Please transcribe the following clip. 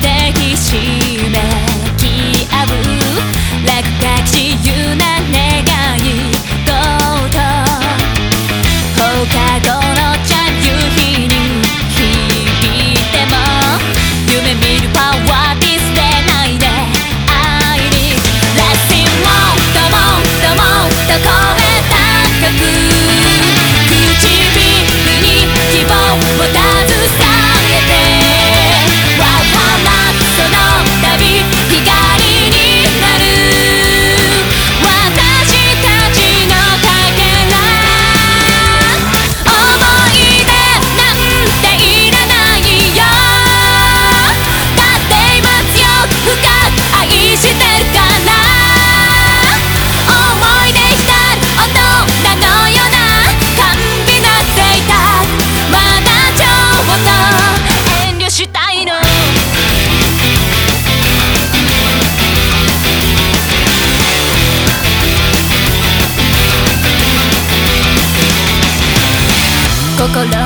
的っしめき合う落書き心